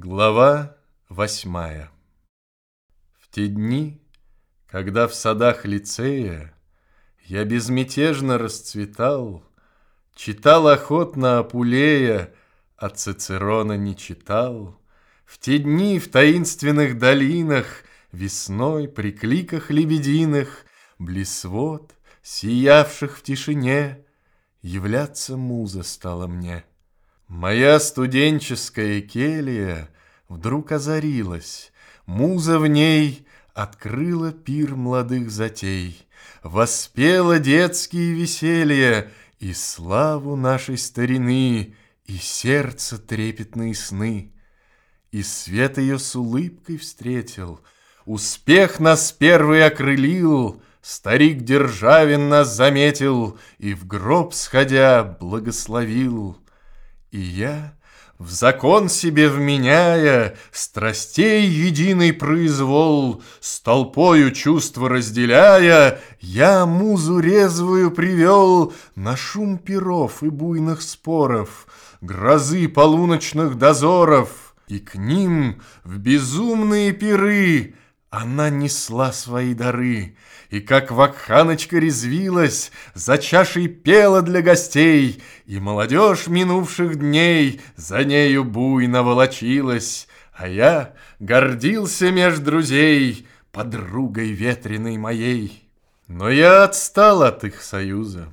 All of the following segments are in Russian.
Глава восьмая В те дни, когда в садах лицея Я безмятежно расцветал, Читал охотно Апулея, А Цицерона не читал. В те дни в таинственных долинах Весной при кликах лебединых Блесвод, сиявших в тишине, Являться муза стала мне — Моя студенческая келья Вдруг озарилась, муза в ней Открыла пир молодых затей, Воспела детские веселья И славу нашей старины, И сердце трепетные сны. И свет ее с улыбкой встретил, Успех нас первый окрылил, Старик Державин нас заметил И в гроб сходя благословил. И я, в закон себе вменяя, Страстей единый произвол, С толпою чувства разделяя, Я музу резвую привел На шум перов и буйных споров, Грозы полуночных дозоров, И к ним в безумные пиры она несла свои дары, и как вакханочка резвилась, За чашей пела для гостей, И молодежь минувших дней За нею буйно волочилась, А я гордился меж друзей Подругой ветреной моей. Но я отстал от их союза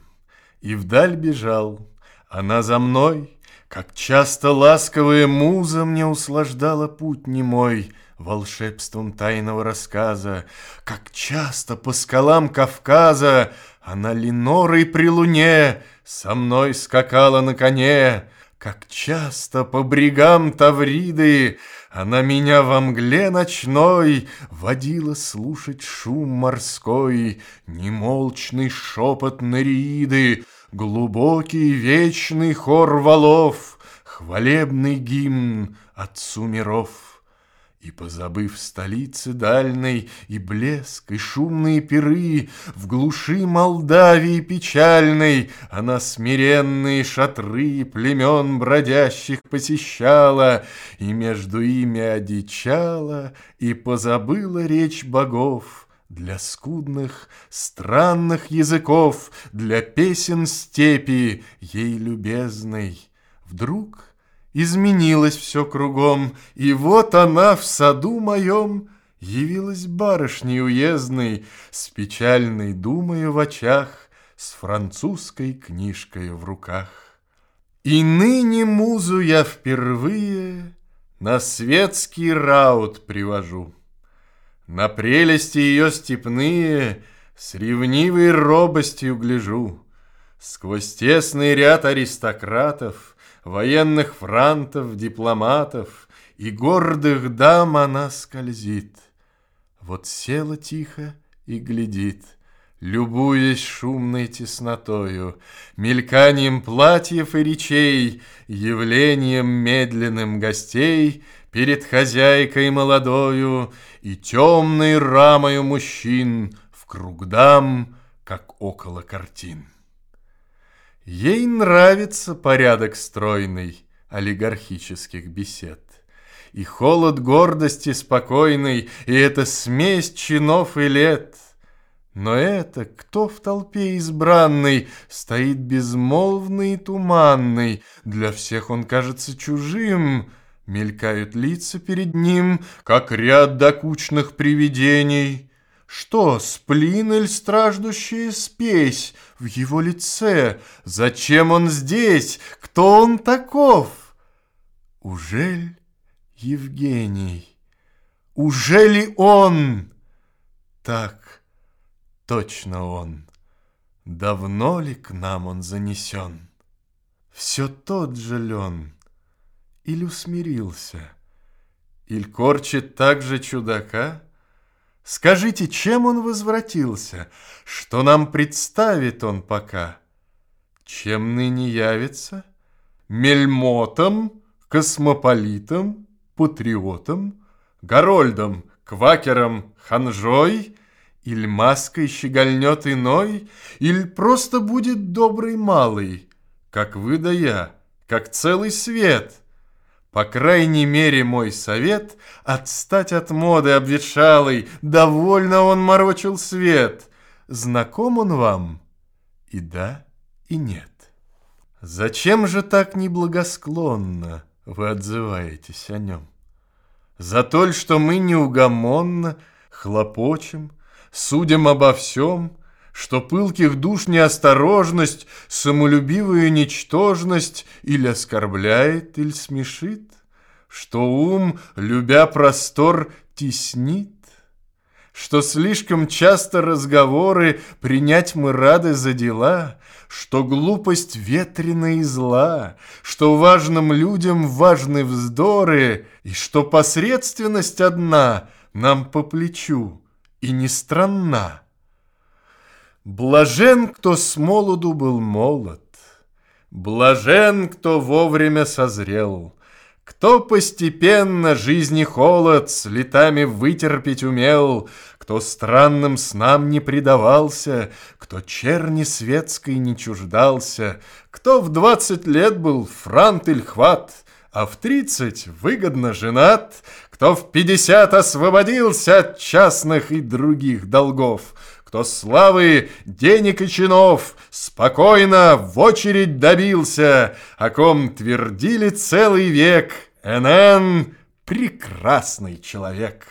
И вдаль бежал, она за мной, Как часто ласковая муза Мне услаждала путь немой — волшебством тайного рассказа, Как часто по скалам Кавказа Она Ленорой при луне Со мной скакала на коне, Как часто по брегам Тавриды Она меня во мгле ночной Водила слушать шум морской, Немолчный шепот Нереиды, Глубокий вечный хор валов, Хвалебный гимн Отцу миров. И, позабыв столицы дальной, И блеск, и шумные пиры, В глуши Молдавии печальной Она смиренные шатры Племен бродящих посещала, И между ими одичала, И позабыла речь богов, Для скудных, странных языков, Для песен степи ей любезной. Вдруг Изменилось все кругом, и вот она в саду моем Явилась барышней уездной, С печальной думою в очах, С французской книжкой в руках. И ныне музу я впервые На светский раут привожу. На прелести ее степные С ревнивой робостью гляжу. Сквозь тесный ряд аристократов — Военных франтов, дипломатов И гордых дам она скользит. Вот села тихо и глядит, Любуясь шумной теснотою, Мельканием платьев и речей, Явлением медленным гостей Перед хозяйкой молодою И темной рамою мужчин В круг дам, как около картин. Ей нравится порядок стройный олигархических бесед. И холод гордости спокойной, и эта смесь чинов и лет. Но это кто в толпе избранный Стоит безмолвный и туманный, Для всех он кажется чужим, Мелькают лица перед ним, Как ряд докучных привидений. Что, сплин или страждущая спесь в его лице? Зачем он здесь? Кто он таков? Ужель Евгений? Ужели он? Так, точно он. Давно ли к нам он занесен? Все тот же лен. Или усмирился? Или корчит так же чудака? Скажите, чем он возвратился? Что нам представит он пока? Чем ныне явится? Мельмотом, космополитом, патриотом, Горольдом, квакером, ханжой? Иль маской щегольнет иной? Иль просто будет добрый малый, Как вы да я, как целый свет? По крайней мере, мой совет — отстать от моды обветшалой, довольно он морочил свет. Знаком он вам? И да, и нет. Зачем же так неблагосклонно вы отзываетесь о нем? За то, что мы неугомонно хлопочем, судим обо всем, что пылких душ неосторожность, самолюбивую ничтожность или оскорбляет, или смешит, что ум, любя простор, теснит, что слишком часто разговоры принять мы рады за дела, что глупость ветрена и зла, что важным людям важны вздоры, и что посредственность одна нам по плечу и не странна. Блажен, кто с молоду был молод, блажен, кто вовремя созрел, кто постепенно жизни холод с летами вытерпеть умел, Кто странным снам не предавался, Кто черни светской не чуждался, Кто в двадцать лет был франт или хват, А в тридцать выгодно женат, Кто в пятьдесят освободился от частных и других долгов, кто славы, денег и чинов Спокойно в очередь добился, О ком твердили целый век НН — прекрасный человек.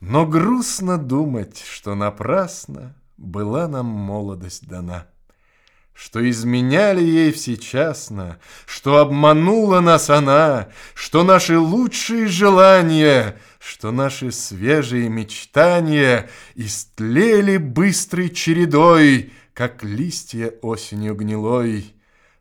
Но грустно думать, что напрасно Была нам молодость дана. Что изменяли ей всечасно, Что обманула нас она, Что наши лучшие желания — что наши свежие мечтания истлели быстрой чередой, как листья осенью гнилой.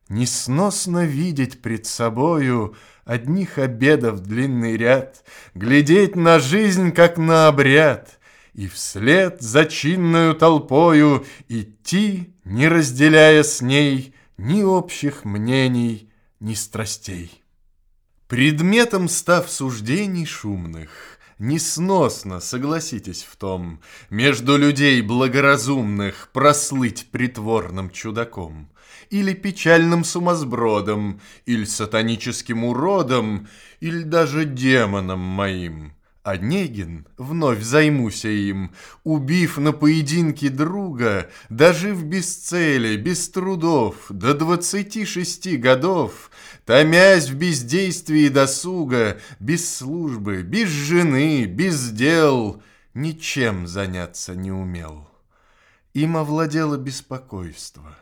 Несносно видеть пред собою одних обедов длинный ряд, глядеть на жизнь, как на обряд, и вслед за чинную толпою идти, не разделяя с ней ни общих мнений, ни страстей. Предметом став суждений шумных, Несносно, согласитесь в том, Между людей благоразумных Прослыть притворным чудаком, Или печальным сумасбродом, Или сатаническим уродом, Или даже демоном моим. Онегин, вновь займуся им, убив на поединке друга, дожив без цели, без трудов, до двадцати шести годов, томясь в бездействии досуга, без службы, без жены, без дел, ничем заняться не умел. Им овладело беспокойство,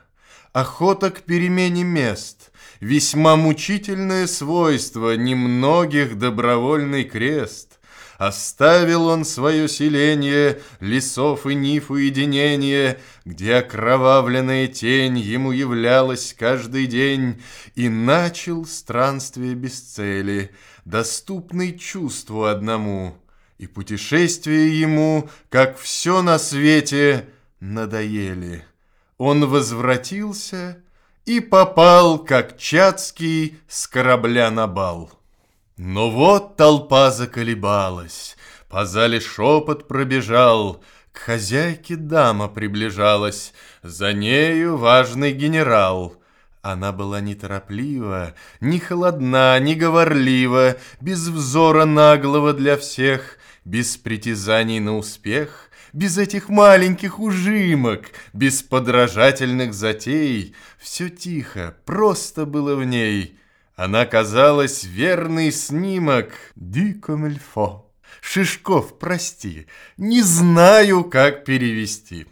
охота к перемене мест, весьма мучительное свойство немногих добровольный крест, Оставил он свое селение, лесов и ниф уединение, Где окровавленная тень ему являлась каждый день, И начал странствие без цели, доступный чувству одному, И путешествие ему, как все на свете, надоели. Он возвратился и попал, как Чацкий, с корабля на бал. Но вот толпа заколебалась, по зале шепот пробежал, К хозяйке дама приближалась, за нею важный генерал. Она была нетороплива, не холодна, не говорлива, Без взора наглого для всех, без притязаний на успех, Без этих маленьких ужимок, без подражательных затей. Все тихо, просто было в ней — она казалась верный снимок «Ди комильфо». Шишков, прости, не знаю, как перевести.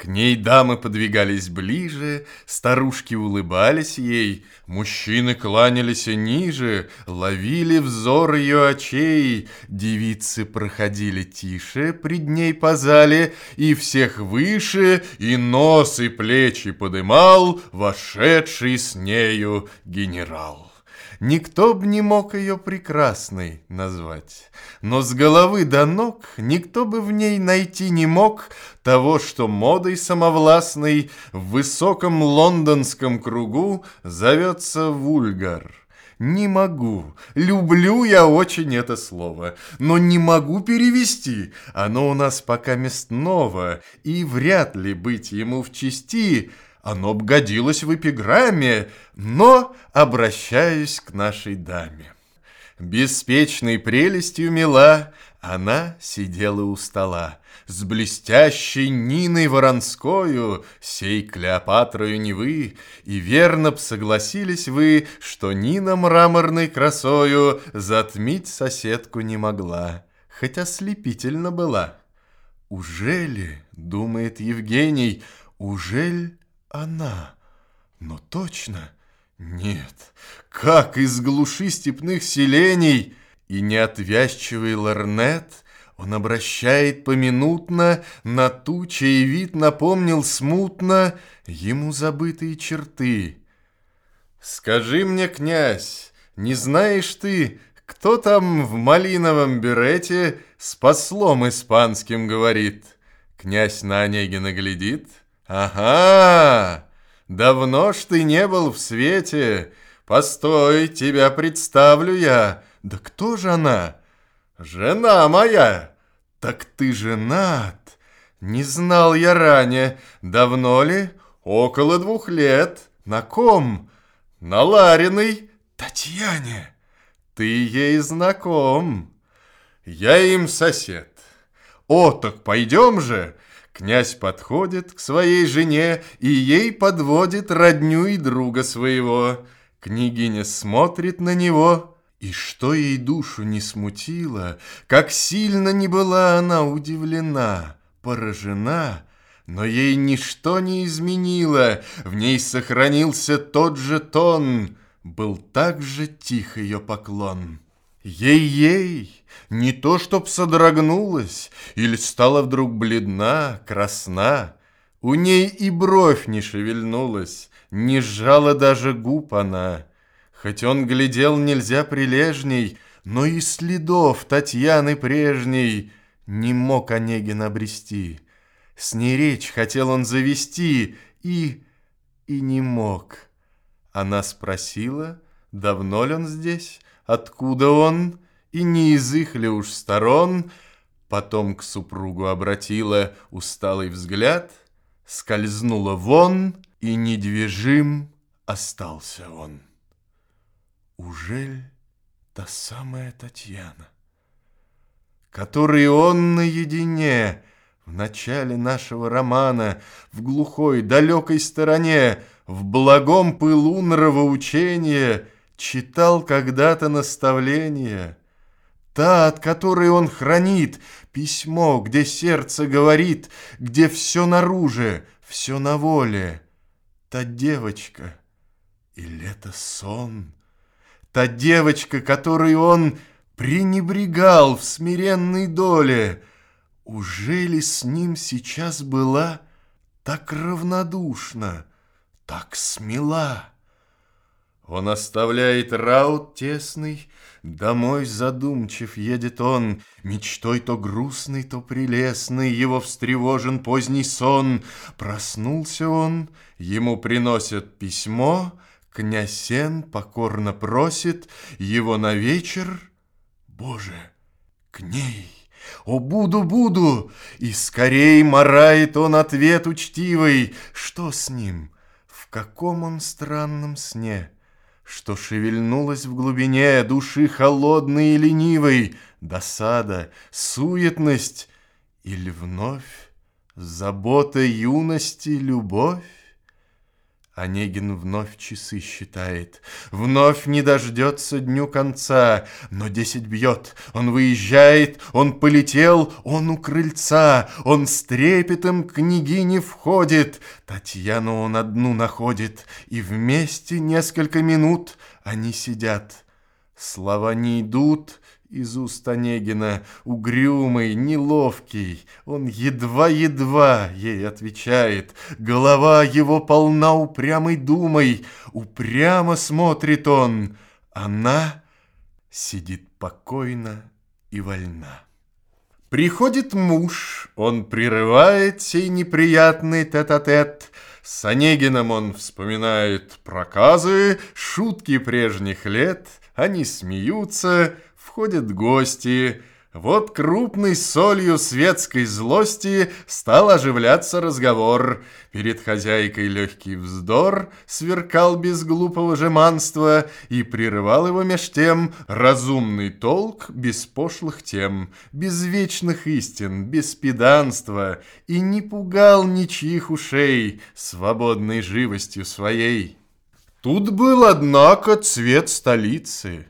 К ней дамы подвигались ближе, старушки улыбались ей, мужчины кланялись ниже, ловили взор ее очей, девицы проходили тише пред ней по зале, и всех выше, и нос, и плечи подымал вошедший с нею генерал. Никто б не мог ее прекрасной назвать, но с головы до ног никто бы в ней найти не мог того, что модой самовластной в высоком лондонском кругу зовется вульгар. Не могу. Люблю я очень это слово, но не могу перевести. Оно у нас пока мест ново, и вряд ли быть ему в чести – оно б годилось в эпиграмме, но обращаюсь к нашей даме. беспечной прелестью мила, она сидела у стола. С блестящей Ниной Воронскою, сей Клеопатрою не вы, И верно б согласились вы, что Нина мраморной красою Затмить соседку не могла, хотя слепительно была. Ужели, думает Евгений, ужель она? Но точно нет, как из глуши степных селений И неотвязчивый ларнет Он обращает поминутно На ту, чей вид напомнил смутно Ему забытые черты. Скажи мне, князь, не знаешь ты, Кто там в малиновом берете С послом испанским говорит? Князь на Онегина глядит. Ага! Давно ж ты не был в свете. Постой, тебя представлю я. Да кто же она? Жена моя. Так ты женат. Не знал я ранее. Давно ли? Около двух лет. На ком? На Лариной Татьяне. Ты ей знаком. Я им сосед. О, так пойдем же. Князь подходит к своей жене и ей подводит родню и друга своего. Княгиня смотрит на него, и что ей душу не смутило, как сильно не была она удивлена, поражена, но ей ничто не изменило, в ней сохранился тот же тон, был так же тих ее поклон. Ей-ей, не то чтоб содрогнулась Или стала вдруг бледна, красна, У ней и бровь не шевельнулась, Не сжала даже губ она. Хоть он глядел нельзя прилежней, Но и следов Татьяны прежней Не мог Онегин обрести. С ней речь хотел он завести И... и не мог. Она спросила, давно ли он здесь, откуда он, и не из их ли уж сторон, потом к супругу обратила усталый взгляд, скользнула вон, и недвижим остался он. Ужель та самая Татьяна, которой он наедине в начале нашего романа, в глухой, далекой стороне, в благом пылу нравоучения — читал когда-то наставление, Та, от которой он хранит письмо, где сердце говорит, где все наружу, все на воле. Та девочка, или это сон? Та девочка, которой он пренебрегал в смиренной доле, Уже ли с ним сейчас была так равнодушна, так смела? Он оставляет раут тесный, Домой задумчив едет он, Мечтой то грустной, то прелестной, Его встревожен поздний сон. Проснулся он, ему приносят письмо, Князен покорно просит Его на вечер, Боже, к ней. О, буду, буду! И скорей морает он ответ учтивый. Что с ним? В каком он странном сне? Что шевельнулась в глубине души холодной и ленивой, досада, суетность или вновь забота юности, любовь? Онегин вновь часы считает, Вновь не дождется дню конца, Но десять бьет, он выезжает, Он полетел, он у крыльца, Он с трепетом княгине входит, Татьяну он одну находит, И вместе несколько минут они сидят. Слова не идут, из уст Онегина, угрюмый, неловкий, он едва-едва ей отвечает. Голова его полна упрямой думой, упрямо смотрит он. Она сидит покойно и вольна. Приходит муж, он прерывает сей неприятный тет-а-тет. -тет. С Онегином он вспоминает проказы, шутки прежних лет. Они смеются, Входят гости, Вот крупной солью светской злости стал оживляться разговор. Перед хозяйкой легкий вздор сверкал без глупого жеманства и прерывал его меж тем разумный толк без пошлых тем, без вечных истин, без педанства и не пугал ничьих ушей свободной живостью своей. Тут был, однако, цвет столицы —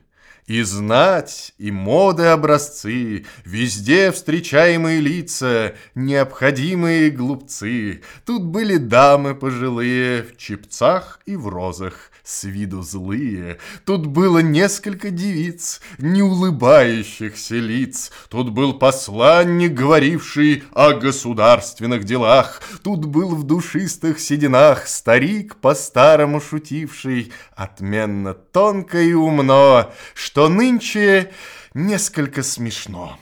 и знать, и моды образцы, Везде встречаемые лица, Необходимые глупцы. Тут были дамы пожилые В чепцах и в розах, с виду злые. Тут было несколько девиц, не улыбающихся лиц. Тут был посланник, говоривший о государственных делах. Тут был в душистых сединах старик, по-старому шутивший, отменно тонко и умно, что нынче несколько смешно.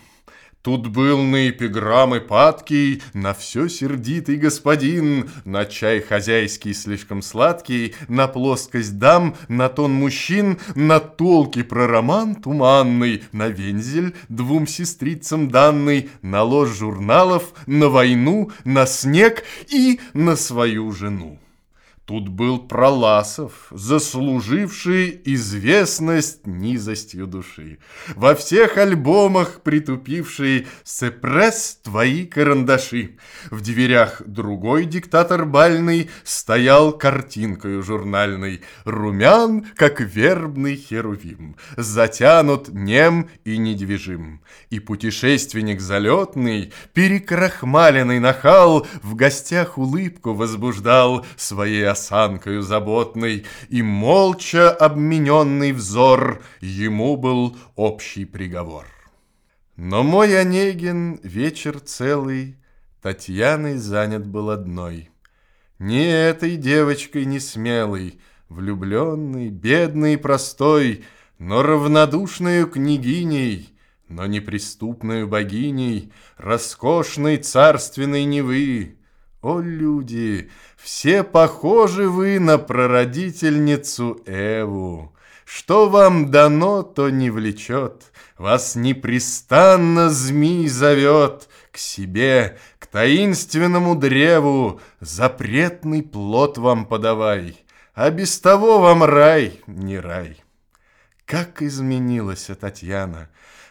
Тут был на эпиграммы падкий, на все сердитый господин, на чай хозяйский слишком сладкий, на плоскость дам, на тон мужчин, на толки про роман туманный, на вензель двум сестрицам данный, на ложь журналов, на войну, на снег и на свою жену. Тут был Проласов, заслуживший известность низостью души. Во всех альбомах притупивший «Сепресс твои карандаши». В дверях другой диктатор бальный стоял картинкою журнальной, румян, как вербный херувим, затянут нем и недвижим. И путешественник залетный, перекрахмаленный нахал, в гостях улыбку возбуждал своей осанкою заботной, И молча обмененный взор Ему был общий приговор. Но мой Онегин вечер целый Татьяной занят был одной. Не этой девочкой не смелой, Влюбленной, бедной и простой, Но равнодушною княгиней, Но неприступною богиней, Роскошной царственной Невы, о, люди, все похожи вы на прародительницу Эву. Что вам дано, то не влечет, Вас непрестанно змей зовет К себе, к таинственному древу, Запретный плод вам подавай, А без того вам рай не рай. Как изменилась Татьяна,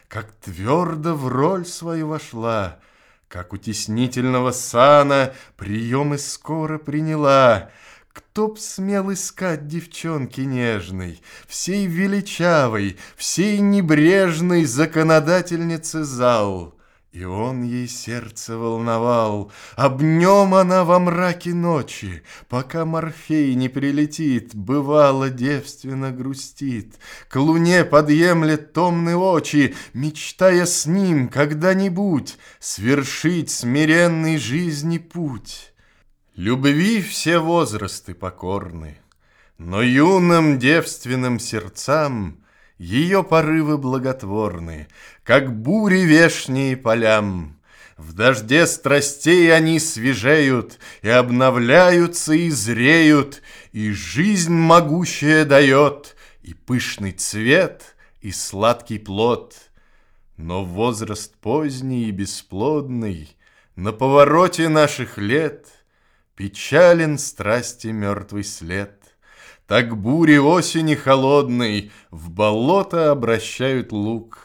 Как твердо в роль свою вошла, как утеснительного сана приемы скоро приняла. Кто б смел искать девчонки нежной, Всей величавой, всей небрежной Законодательницы зал? И он ей сердце волновал, Об нем она во мраке ночи, Пока Морфей не прилетит, Бывало девственно грустит, К луне подъемлет томны очи, Мечтая с ним когда-нибудь Свершить смиренный жизни путь. Любви все возрасты покорны, Но юным девственным сердцам ее порывы благотворны, Как бури вешние полям. В дожде страстей они свежеют И обновляются и зреют, И жизнь могущая дает И пышный цвет, и сладкий плод. Но возраст поздний и бесплодный На повороте наших лет Печален страсти мертвый след. Так бури осени холодной В болото обращают лук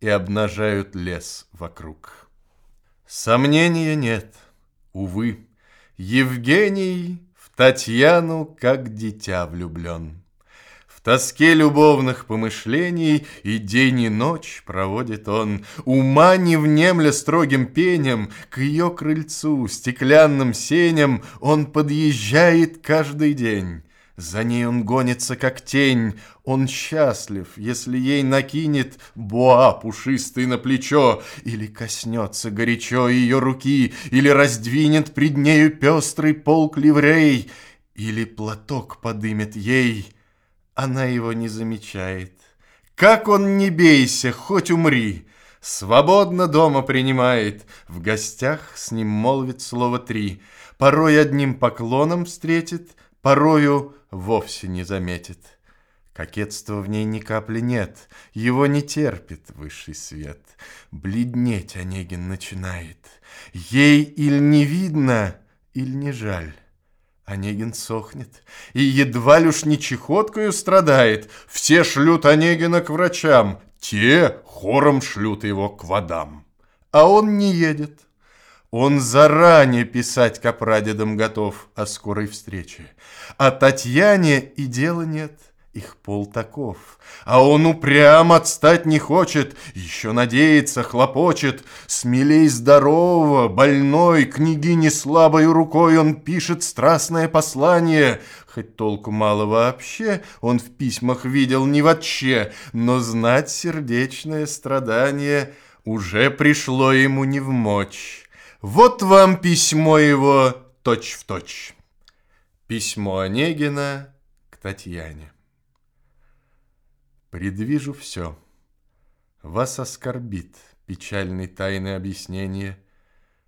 И обнажают лес вокруг. Сомнения нет, увы, Евгений в Татьяну как дитя влюблен. В тоске любовных помышлений И день и ночь проводит он, Ума не внемля строгим пенем, К ее крыльцу, стеклянным сеням Он подъезжает каждый день. За ней он гонится, как тень. Он счастлив, если ей накинет Буа пушистый на плечо, Или коснется горячо ее руки, Или раздвинет пред нею пестрый полк ливрей, Или платок подымет ей. Она его не замечает. Как он не бейся, хоть умри, Свободно дома принимает, В гостях с ним молвит слово три, Порой одним поклоном встретит, Порою вовсе не заметит. Кокетства в ней ни капли нет, его не терпит высший свет. Бледнеть Онегин начинает. Ей или не видно, или не жаль. Онегин сохнет и едва ли уж не чехоткою страдает. Все шлют Онегина к врачам, те хором шлют его к водам. А он не едет. Он заранее писать к готов о скорой встрече. А Татьяне и дела нет — их пол таков. А он упрям отстать не хочет, еще надеется, хлопочет. Смелей здорового, больной, княгине слабой рукой он пишет страстное послание. Хоть толку мало вообще, он в письмах видел не вообще, но знать сердечное страдание уже пришло ему не в мочь. Вот вам письмо его точь-в-точь. Точь. Письмо Онегина к Татьяне. Предвижу все. Вас оскорбит печальный тайное объяснение,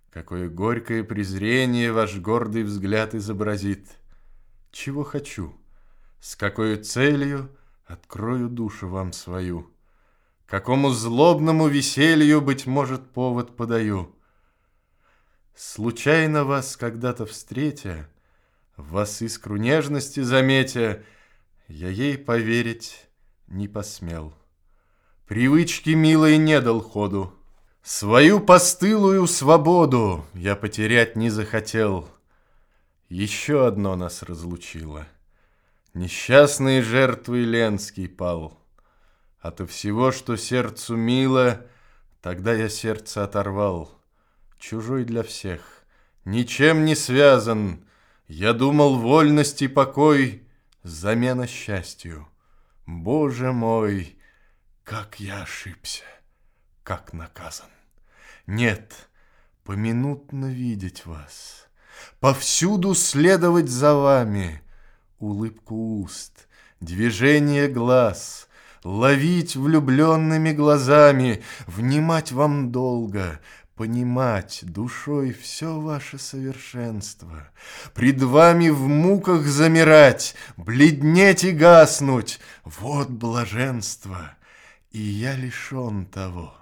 Какое горькое презрение ваш гордый взгляд изобразит. Чего хочу, с какой целью открою душу вам свою, Какому злобному веселью, быть может, повод подаю. Случайно вас когда-то встретя, Вас искру нежности заметя, Я ей поверить не посмел. Привычки милой не дал ходу. Свою постылую свободу я потерять не захотел. Еще одно нас разлучило. Несчастные жертвы Ленский пал. Ото всего, что сердцу мило, Тогда я сердце оторвал. Чужой для всех, ничем не связан. Я думал, вольность и покой — замена счастью. Боже мой, как я ошибся, как наказан. Нет, поминутно видеть вас, повсюду следовать за вами, улыбку уст, движение глаз, ловить влюбленными глазами, внимать вам долго, понимать душой все ваше совершенство, пред вами в муках замирать, бледнеть и гаснуть, вот блаженство, и я лишен того.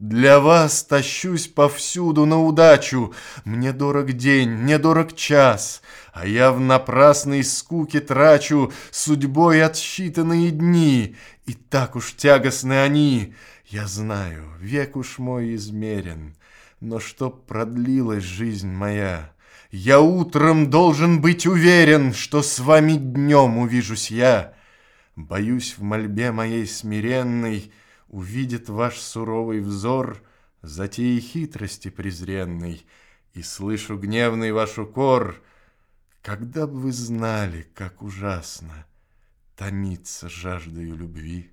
Для вас тащусь повсюду на удачу, Мне дорог день, мне дорог час, А я в напрасной скуке трачу Судьбой отсчитанные дни, И так уж тягостны они — я знаю, век уж мой измерен, но чтоб продлилась жизнь моя, я утром должен быть уверен, что с вами днем увижусь я. Боюсь в мольбе моей смиренной увидит ваш суровый взор затеи хитрости презренной, и слышу гневный ваш укор. Когда бы вы знали, как ужасно томиться жаждою любви,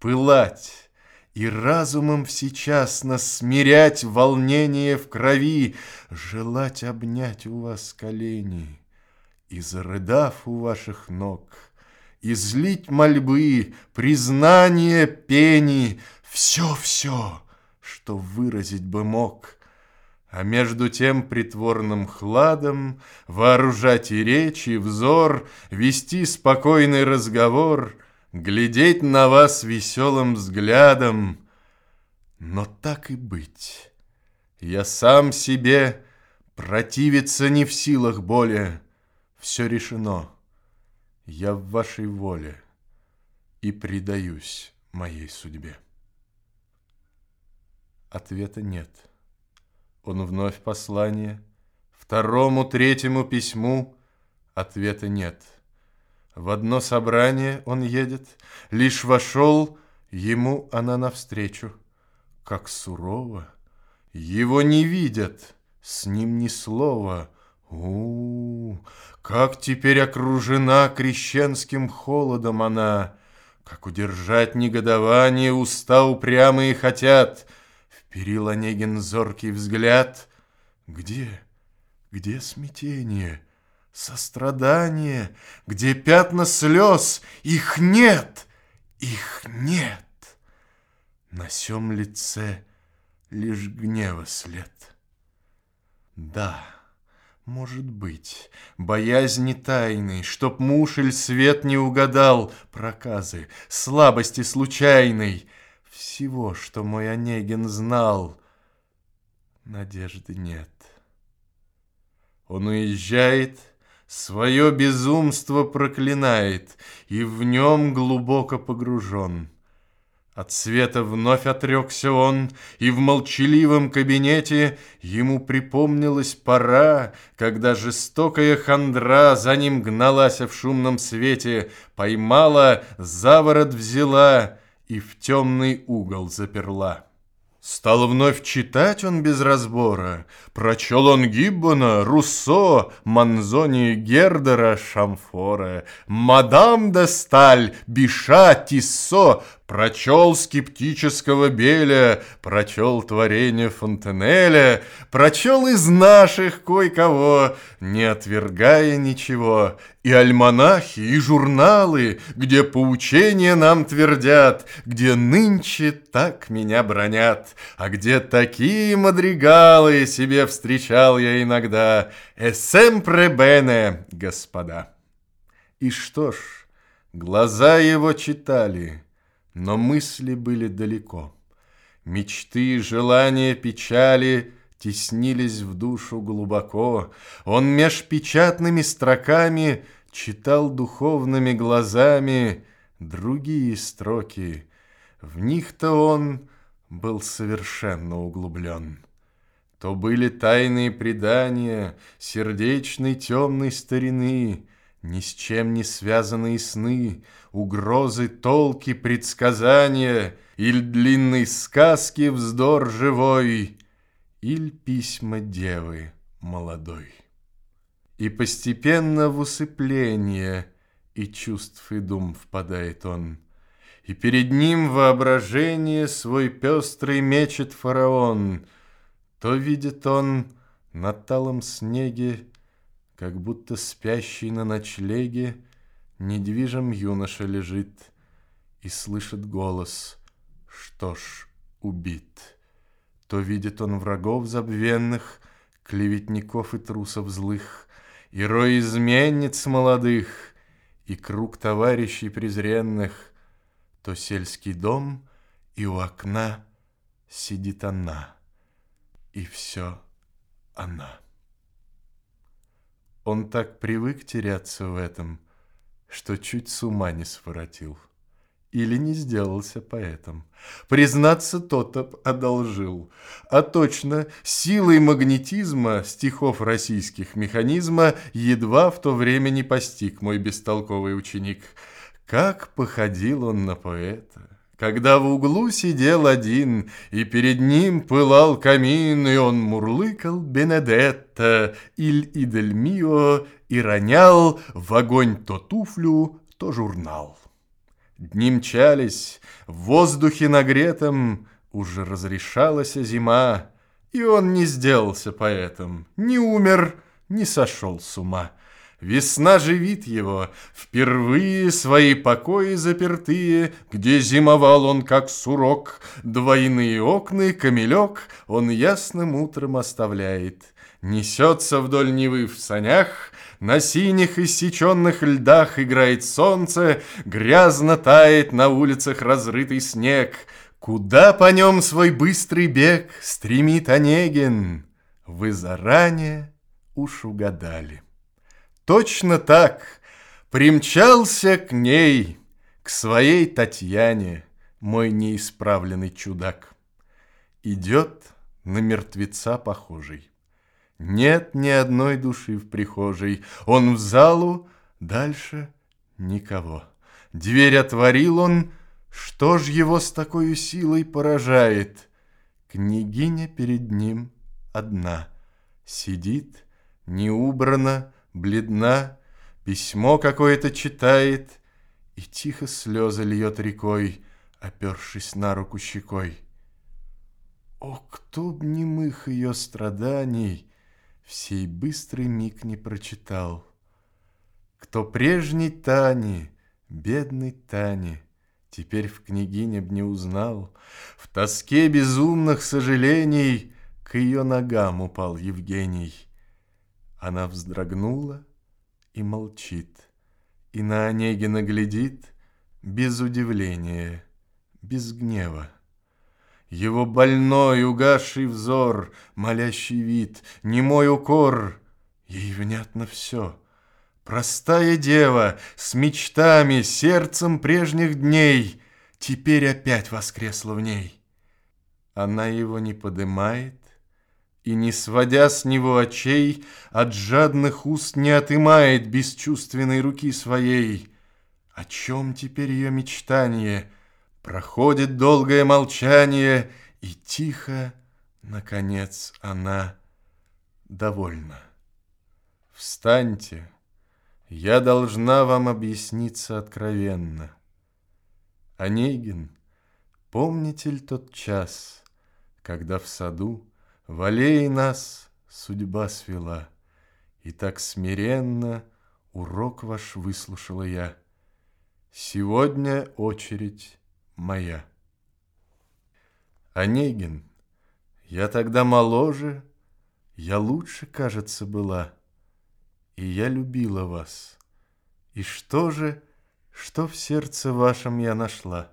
пылать и разумом всечасно смирять волнение в крови, желать обнять у вас колени, и, зарыдав у ваших ног, излить мольбы, признание, пени, все-все, что выразить бы мог, а между тем притворным хладом вооружать и речь, и взор, вести спокойный разговор — глядеть на вас веселым взглядом. Но так и быть, я сам себе противиться не в силах более. Все решено, я в вашей воле и предаюсь моей судьбе. Ответа нет. Он вновь послание. Второму, третьему письму ответа нет. В одно собрание он едет, лишь вошел, ему она навстречу. Как сурово, его не видят, с ним ни слова. У, -у, -у как теперь окружена крещенским холодом она, как удержать негодование уста упрямые хотят. Вперил Онегин зоркий взгляд. Где, где смятение? — сострадание, где пятна слез, их нет, их нет. На сём лице лишь гнева след. Да, Может быть, боязни тайной, Чтоб муж или свет не угадал, Проказы, слабости случайной, Всего, что мой Онегин знал, Надежды нет. Он уезжает, свое безумство проклинает И в нем глубоко погружен — от света вновь отрекся он, и в молчаливом кабинете ему припомнилась пора, когда жестокая хандра за ним гналась в шумном свете, поймала, заворот взяла и в темный угол заперла. Стал вновь читать он без разбора. Прочел он Гиббона, Руссо, Манзони, Гердера, Шамфора, Мадам де Сталь, Биша, Тиссо, Прочел скептического Беля, прочел творение Фонтенеля, прочел из наших кое-кого, не отвергая ничего, и альманахи, и журналы, где поучения нам твердят, где нынче так меня бронят, а где такие мадригалы себе встречал я иногда, эсемпре бене, господа. И что ж, глаза его читали — но мысли были далеко. Мечты, желания, печали теснились в душу глубоко. Он меж печатными строками читал духовными глазами другие строки. В них-то он был совершенно углублен. То были тайные предания сердечной темной старины, ни с чем не связанные сны, угрозы, толки, предсказания, Иль длинной сказки вздор живой, Иль письма девы молодой. И постепенно в усыпление И чувств и дум впадает он, И перед ним воображение Свой пестрый мечет фараон. То видит он на талом снеге как будто спящий на ночлеге Недвижим юноша лежит И слышит голос Что ж, убит. То видит он врагов забвенных, Клеветников и трусов злых, И рой изменниц молодых, И круг товарищей презренных, То сельский дом, и у окна Сидит она, и все она. Он так привык теряться в этом, что чуть с ума не своротил. Или не сделался поэтом. Признаться, тот одолжил. А точно, силой магнетизма стихов российских механизма едва в то время не постиг мой бестолковый ученик. Как походил он на поэта! Когда в углу сидел один, и перед ним пылал камин, и он мурлыкал Бенедетта, иль идель мио, и ронял в огонь то туфлю, то журнал. Дни мчались, в воздухе нагретом уже разрешалась зима, и он не сделался поэтом, не умер, не сошел с ума. Весна живит его, впервые свои покои запертые, Где зимовал он, как сурок, Двойные окна и камелек Он ясным утром оставляет. Несется вдоль Невы в санях, На синих иссеченных льдах играет солнце, Грязно тает на улицах разрытый снег. Куда по нем свой быстрый бег Стремит Онегин? Вы заранее уж угадали. Точно так примчался к ней, к своей Татьяне, мой неисправленный чудак. Идет на мертвеца похожий. Нет ни одной души в прихожей. Он в залу, дальше никого. Дверь отворил он, что ж его с такой силой поражает? Княгиня перед ним одна, сидит, не убрана, бледна, письмо какое-то читает И тихо слезы льет рекой, опершись на руку щекой. О, кто б немых ее страданий В сей быстрый миг не прочитал! Кто прежней Тани, бедной Тани, Теперь в княгине б не узнал, В тоске безумных сожалений К ее ногам упал Евгений — Она вздрогнула и молчит, и на Онегина глядит без удивления, без гнева. Его больной, угасший взор, молящий вид, немой укор, ей внятно все. Простая дева с мечтами, сердцем прежних дней, теперь опять воскресла в ней. Она его не подымает, и, не сводя с него очей, от жадных уст не отымает бесчувственной руки своей. О чем теперь ее мечтание? Проходит долгое молчание, и тихо, наконец, она довольна. Встаньте, я должна вам объясниться откровенно. Онегин, помните ли тот час, когда в саду в аллее нас судьба свела, И так смиренно урок ваш выслушала я. Сегодня очередь моя. Онегин, я тогда моложе, Я лучше, кажется, была, И я любила вас. И что же, что в сердце вашем я нашла?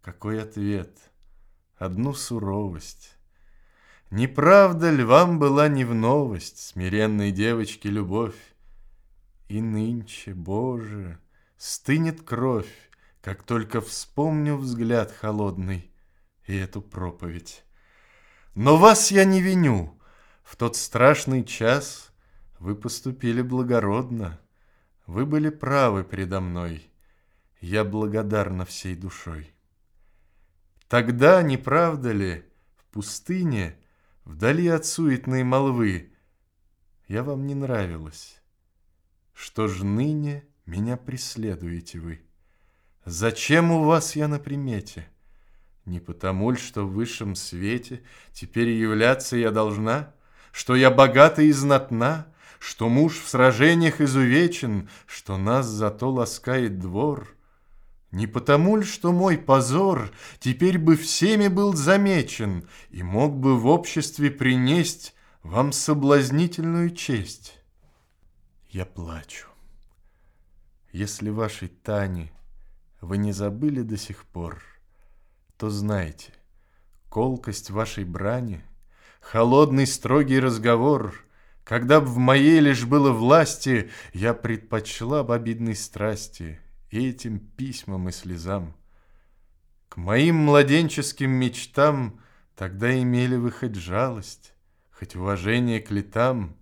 Какой ответ? Одну суровость. Не правда ль вам была не в новость Смиренной девочки любовь? И нынче, Боже, стынет кровь, Как только вспомню взгляд холодный И эту проповедь. Но вас я не виню. В тот страшный час Вы поступили благородно. Вы были правы предо мной. Я благодарна всей душой. Тогда, не правда ли, в пустыне — Вдали от суетной молвы Я вам не нравилась. Что ж ныне меня преследуете вы? Зачем у вас я на примете? Не потому ль, что в высшем свете Теперь являться я должна? Что я богата и знатна? Что муж в сражениях изувечен? Что нас зато ласкает двор? Не потому ли, что мой позор теперь бы всеми был замечен и мог бы в обществе принесть вам соблазнительную честь? Я плачу. Если вашей Тане вы не забыли до сих пор, то знайте, колкость вашей брани, холодный строгий разговор, когда б в моей лишь было власти, я предпочла б обидной страсти — и этим письмам и слезам. К моим младенческим мечтам тогда имели вы хоть жалость, хоть уважение к летам,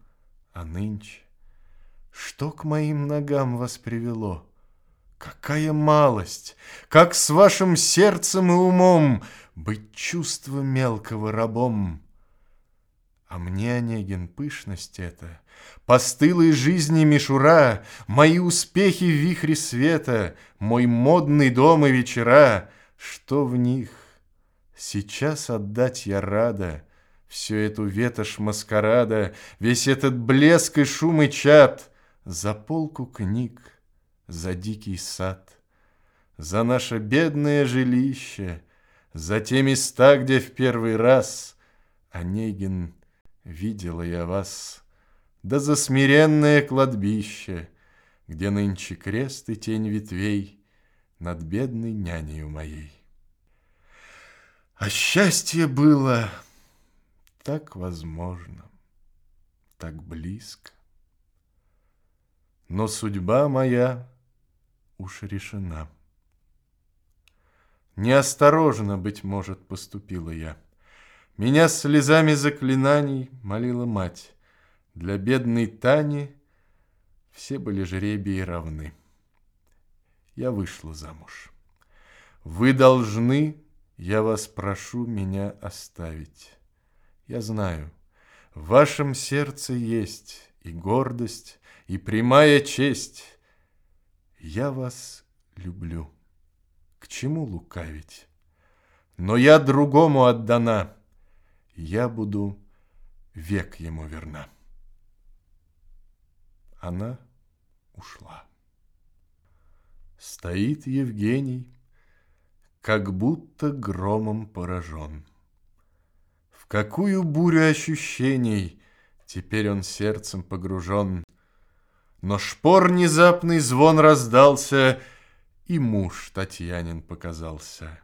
а нынче что к моим ногам вас привело? Какая малость! Как с вашим сердцем и умом Быть чувство мелкого рабом! А мне, Онегин, пышность эта, Постылой жизни мишура, Мои успехи в вихре света, Мой модный дом и вечера, Что в них? Сейчас отдать я рада. Всю эту ветошь маскарада, Весь этот блеск и шум и чад. За полку книг, за дикий сад, За наше бедное жилище, За те места, где в первый раз Онегин видела я вас, да за смиренное кладбище, Где нынче крест и тень ветвей Над бедной нянею моей. А счастье было так возможно, так близко. Но судьба моя уж решена. Неосторожно, быть может, поступила я — меня слезами заклинаний молила мать. Для бедной Тани все были жребии равны. Я вышла замуж. Вы должны, я вас прошу, меня оставить. Я знаю, в вашем сердце есть и гордость, и прямая честь. Я вас люблю. К чему лукавить? Но я другому отдана — я буду век ему верна. Она ушла. Стоит Евгений, как будто громом поражен. В какую бурю ощущений Теперь он сердцем погружен. Но шпор внезапный звон раздался, И муж Татьянин показался.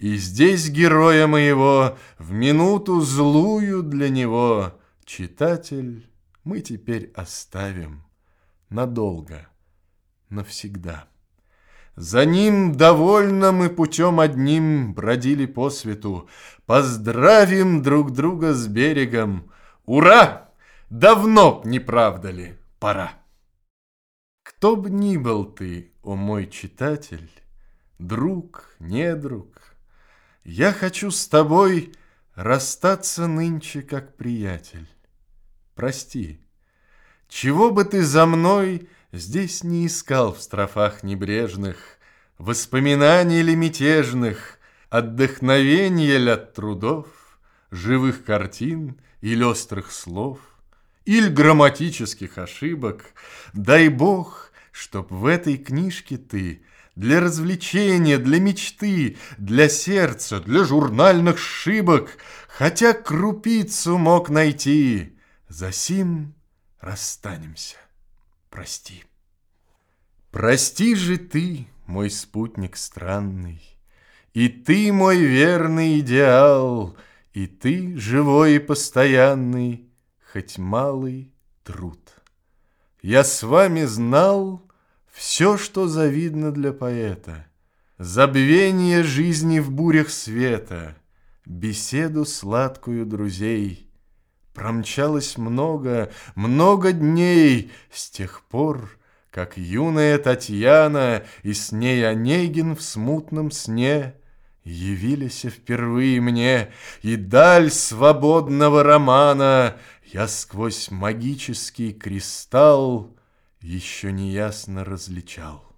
И здесь героя моего В минуту злую для него Читатель мы теперь оставим Надолго, навсегда. За ним довольно мы путем одним бродили по свету. Поздравим друг друга с берегом. Ура! Давно не правда ли, пора. Кто б ни был ты, о мой читатель, Друг, недруг, Я хочу с тобой Расстаться нынче как приятель. Прости, чего бы ты за мной Здесь не искал в строфах небрежных Воспоминаний ли мятежных, Отдохновенья ли от трудов, Живых картин или острых слов, Или грамматических ошибок. Дай Бог, чтоб в этой книжке ты Для развлечения, для мечты, Для сердца, для журнальных шибок Хотя крупицу мог найти. За сим расстанемся прости. Прости же ты, мой спутник странный, И ты мой верный идеал, И ты живой и постоянный, Хоть малый труд. Я с вами знал Все, что завидно для поэта, Забвение жизни в бурях света, Беседу сладкую друзей — Промчалось много, много дней с тех пор, Как юная Татьяна и с ней Онегин в смутном сне Явились впервые мне, и даль свободного романа Я сквозь магический кристалл Еще неясно различал.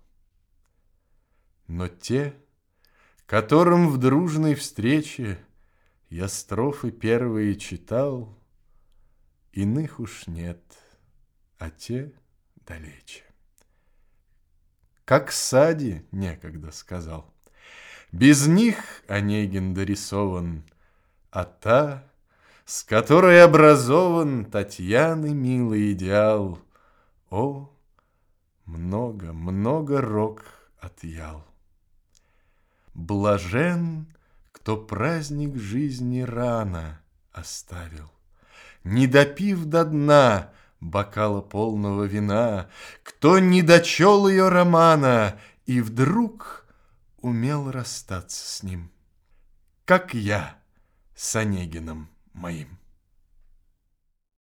Но те, которым в дружной встрече Я строфы первые читал, Иных уж нет, а те далече. Как Сади некогда сказал, Без них Онегин дорисован, А та, с которой образован Татьяны милый идеал, О, много, много рок отъял. Блажен, кто праздник жизни рано оставил, не допив до дна бокала полного вина, Кто не дочел ее романа И вдруг умел расстаться с ним, Как я с Онегином моим.